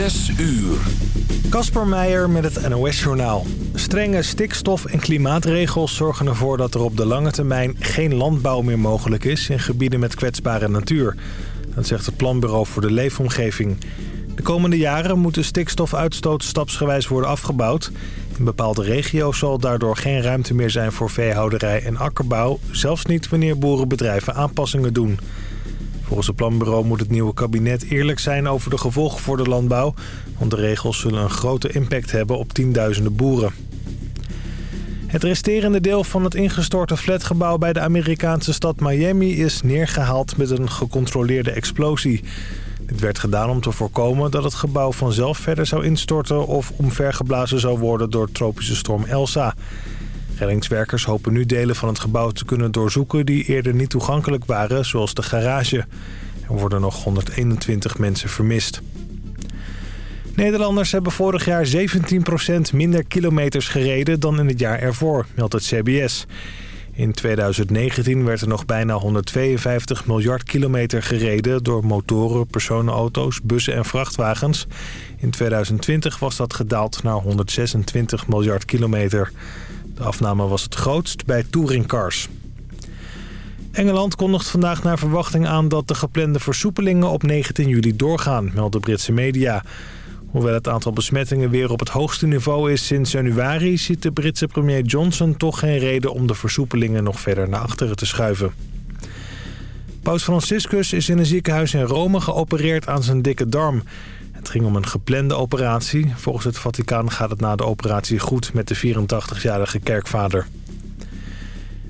Zes uur. Kasper Meijer met het NOS-journaal. Strenge stikstof- en klimaatregels zorgen ervoor dat er op de lange termijn geen landbouw meer mogelijk is in gebieden met kwetsbare natuur. Dat zegt het Planbureau voor de Leefomgeving. De komende jaren moet de stikstofuitstoot stapsgewijs worden afgebouwd. In bepaalde regio's zal daardoor geen ruimte meer zijn voor veehouderij en akkerbouw. Zelfs niet wanneer boerenbedrijven aanpassingen doen. Volgens het planbureau moet het nieuwe kabinet eerlijk zijn over de gevolgen voor de landbouw. Want de regels zullen een grote impact hebben op tienduizenden boeren. Het resterende deel van het ingestorte flatgebouw bij de Amerikaanse stad Miami is neergehaald met een gecontroleerde explosie. Dit werd gedaan om te voorkomen dat het gebouw vanzelf verder zou instorten of omvergeblazen zou worden door tropische storm Elsa. Reddingswerkers hopen nu delen van het gebouw te kunnen doorzoeken die eerder niet toegankelijk waren, zoals de garage. Er worden nog 121 mensen vermist. Nederlanders hebben vorig jaar 17% minder kilometers gereden dan in het jaar ervoor, meldt het CBS. In 2019 werd er nog bijna 152 miljard kilometer gereden door motoren, personenauto's, bussen en vrachtwagens. In 2020 was dat gedaald naar 126 miljard kilometer. De afname was het grootst bij touringcars. Engeland kondigt vandaag naar verwachting aan dat de geplande versoepelingen op 19 juli doorgaan, melden Britse media. Hoewel het aantal besmettingen weer op het hoogste niveau is sinds januari... ziet de Britse premier Johnson toch geen reden om de versoepelingen nog verder naar achteren te schuiven. Paus Franciscus is in een ziekenhuis in Rome geopereerd aan zijn dikke darm. Het ging om een geplande operatie. Volgens het Vaticaan gaat het na de operatie goed met de 84-jarige kerkvader.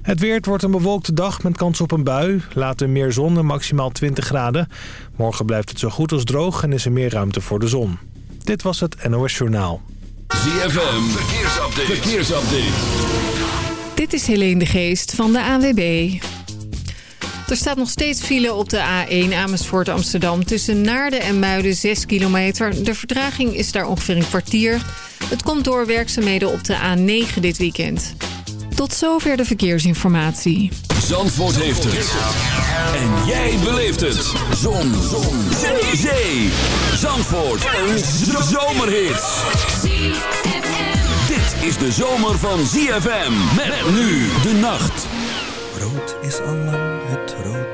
Het weer wordt een bewolkte dag met kans op een bui. Later meer zon en maximaal 20 graden. Morgen blijft het zo goed als droog en is er meer ruimte voor de zon. Dit was het NOS Journaal. ZFM, verkeersupdate. verkeersupdate. Dit is Helene de Geest van de AWB. Er staat nog steeds file op de A1 Amersfoort Amsterdam... tussen Naarden en Muiden 6 kilometer. De vertraging is daar ongeveer een kwartier. Het komt door werkzaamheden op de A9 dit weekend. Tot zover de verkeersinformatie. Zandvoort heeft het. En jij beleeft het. Zon. Zon. Zee. Zee. Zandvoort. Een zomerhit. Dit is de zomer van ZFM. Met nu de nacht. Rood is al lang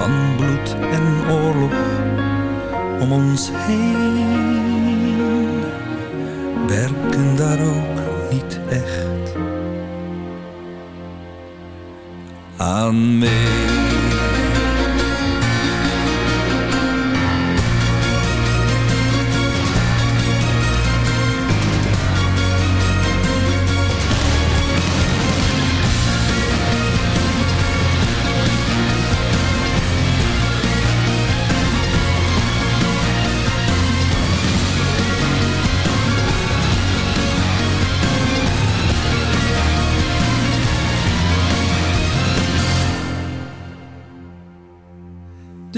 van bloed en oorlog om ons heen werken daar ook niet echt. aan mee.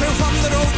me from the road.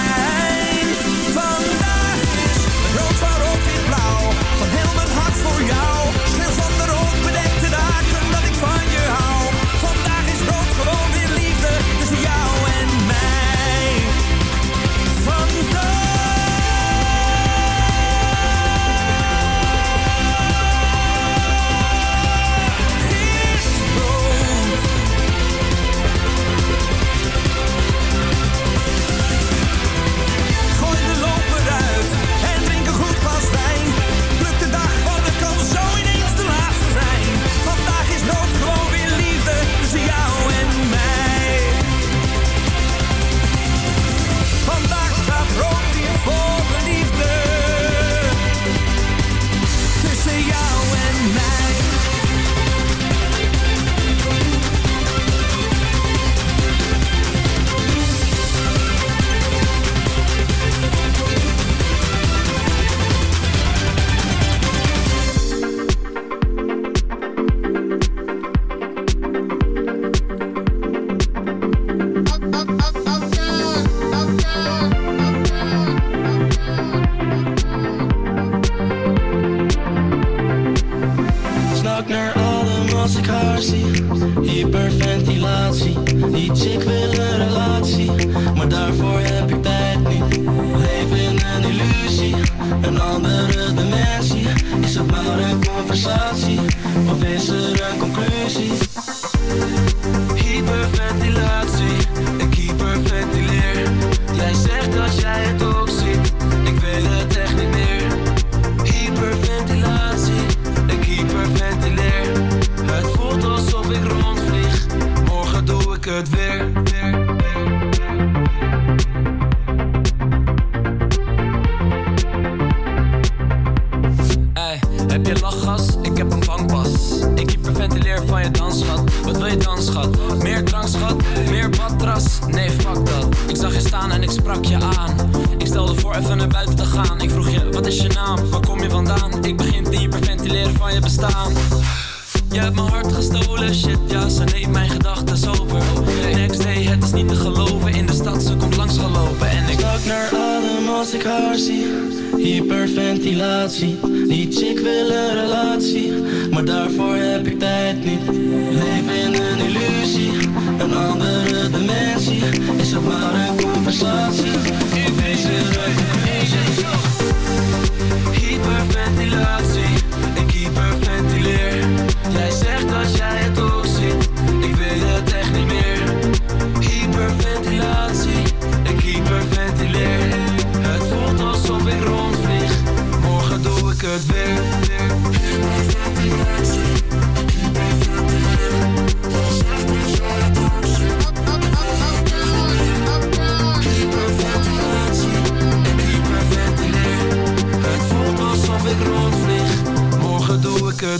baby.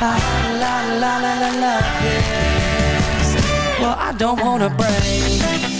la la la la la love is. Well, I don't wanna break.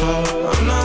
I'm not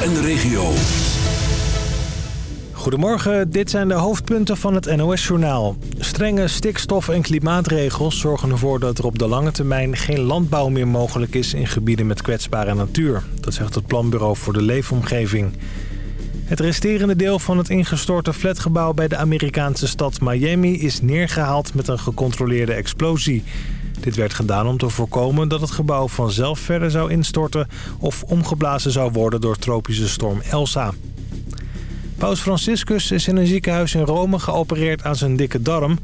en de regio. Goedemorgen, dit zijn de hoofdpunten van het NOS-journaal. Strenge stikstof- en klimaatregels zorgen ervoor dat er op de lange termijn geen landbouw meer mogelijk is in gebieden met kwetsbare natuur. Dat zegt het Planbureau voor de Leefomgeving. Het resterende deel van het ingestorte flatgebouw bij de Amerikaanse stad Miami is neergehaald met een gecontroleerde explosie. Dit werd gedaan om te voorkomen dat het gebouw vanzelf verder zou instorten of omgeblazen zou worden door tropische storm Elsa. Paus Franciscus is in een ziekenhuis in Rome geopereerd aan zijn dikke darm.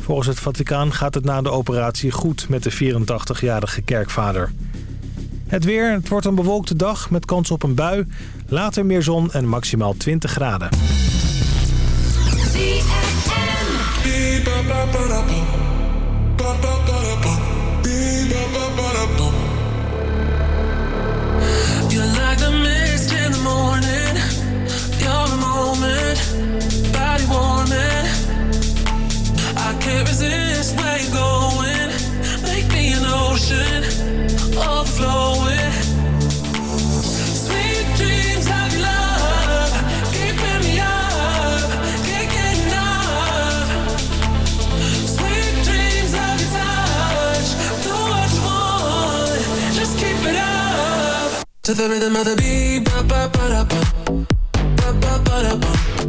Volgens het Vaticaan gaat het na de operatie goed met de 84-jarige kerkvader. Het weer, het wordt een bewolkte dag met kans op een bui. Later meer zon en maximaal 20 graden. Body warming. I can't resist where you're going. Make me an ocean, overflowing. Sweet dreams of your love, me up. Sweet dreams of your touch, do what you want, just keep it up. To the rhythm of the beat, ba ba ba da ba, ba ba ba da ba,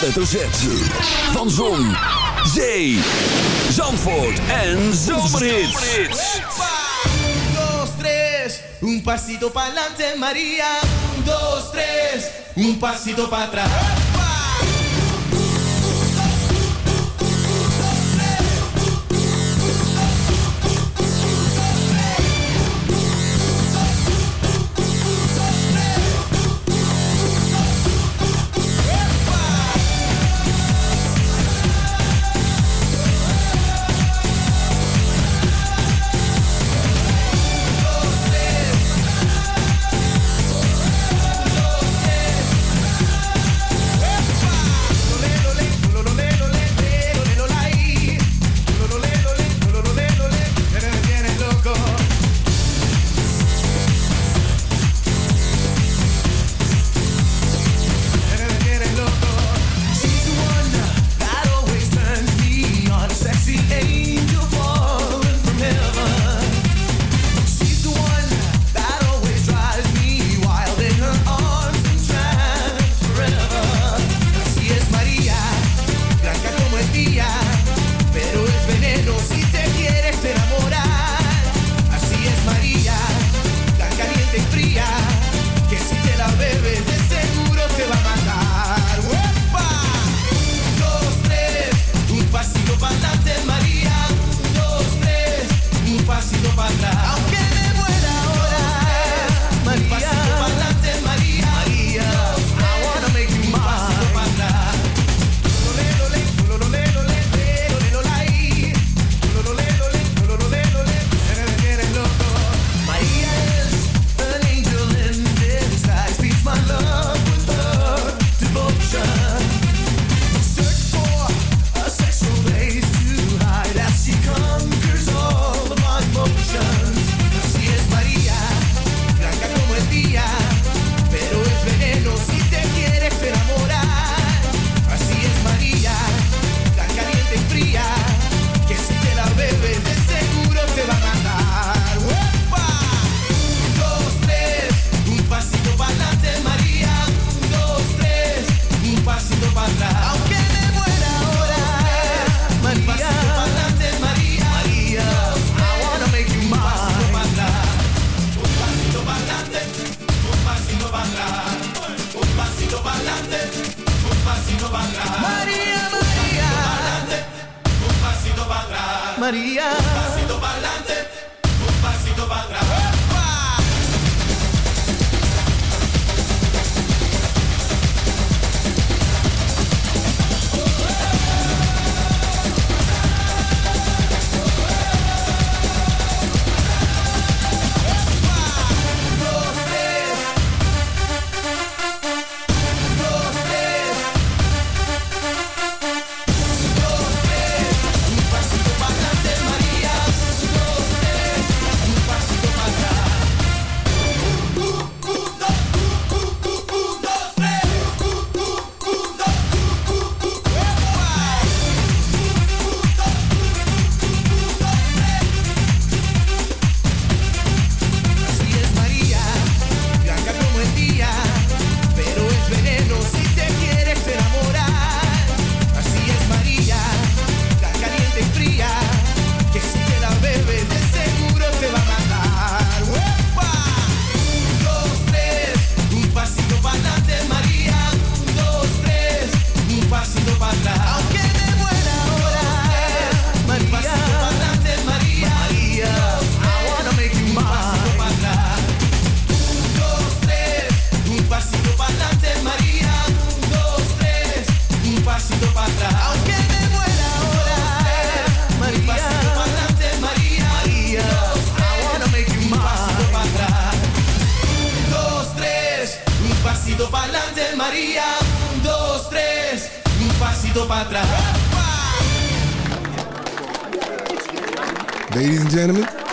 hoofdletter Z. Van Zon, Zee, Zandvoort en Zomerhits. Un, dos, tres, un pasito adelante, María. Un, dos, tres, un pasito para atrás.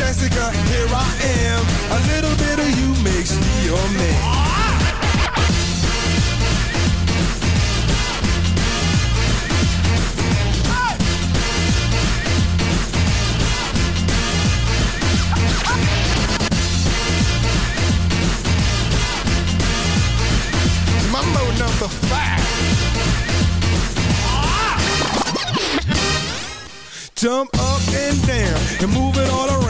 Jessica, here I am. A little bit of you makes me your man. Number five. Jump up and down and move it all around.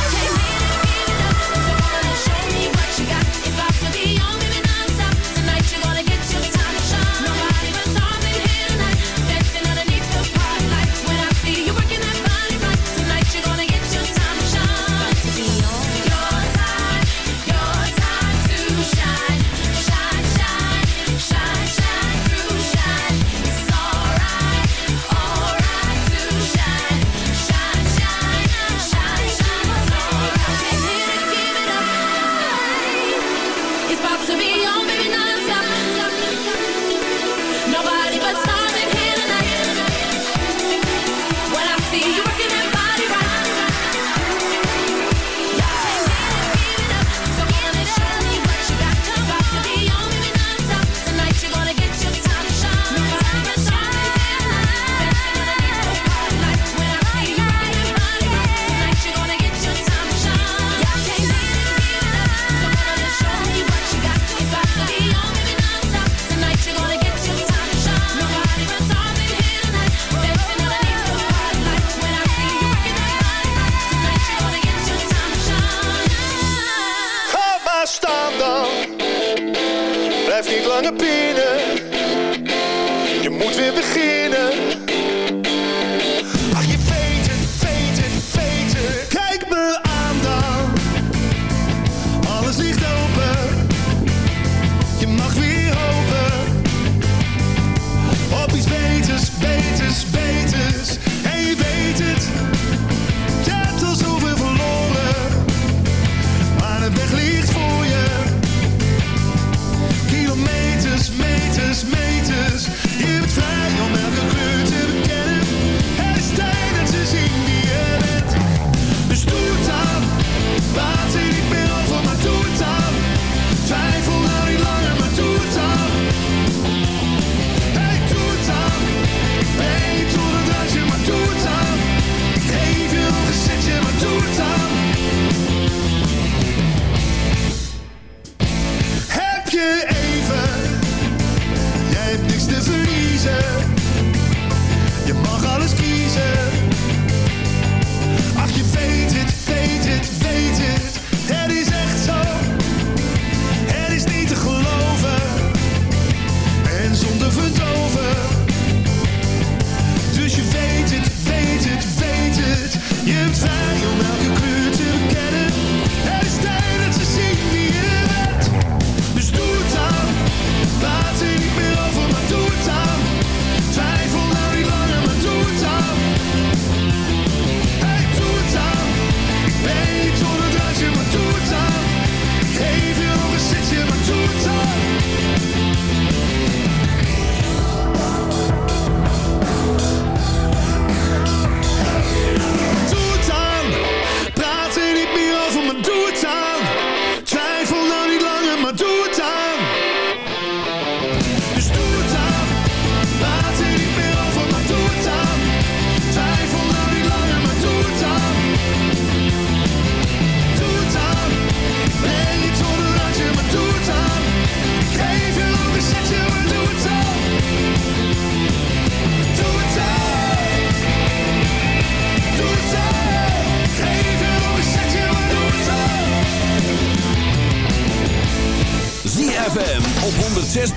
Je moet weer beginnen.